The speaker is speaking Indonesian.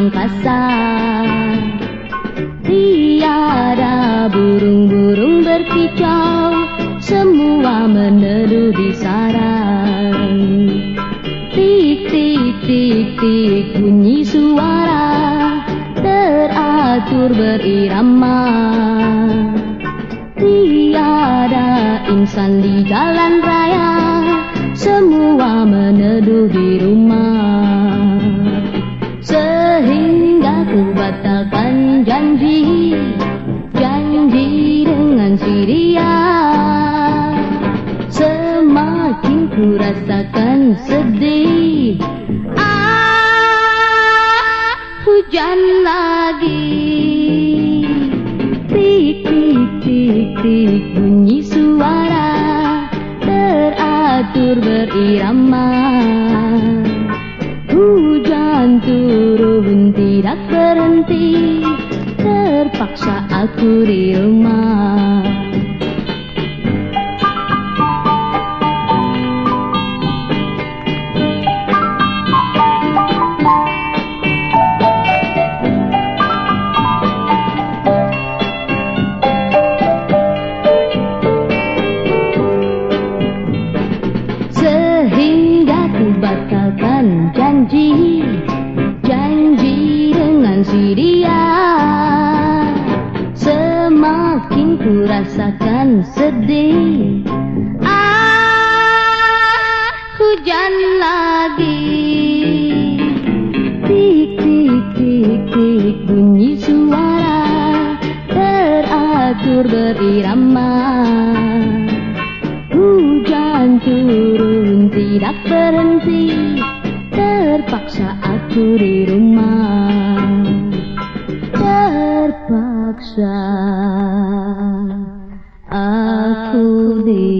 angkasa. Tiada burung-burung berkicau Semua meneduh di sarang. Tik tik tik tik bunyi suara Teratur berirama. Tiada insan di jalan raya Semua meneduh di Ku batalkan janji Janji dengan si dia Semakin ku rasakan sedih. Ah, hujan lagi. Tik tik tik tik bunyi suara Teratur berirama. Hujan turun tidak berhenti Terpaksa aku rumah. Sehingga ku batalkan Janji si dia. Semakin ku rasakan sedih. Ah, hujan lagi. Tik tik tik tik bunyi suara Teratur berirama. Hujan turun tidak berhenti. Terpaksa aku di rumah akşam aku diye.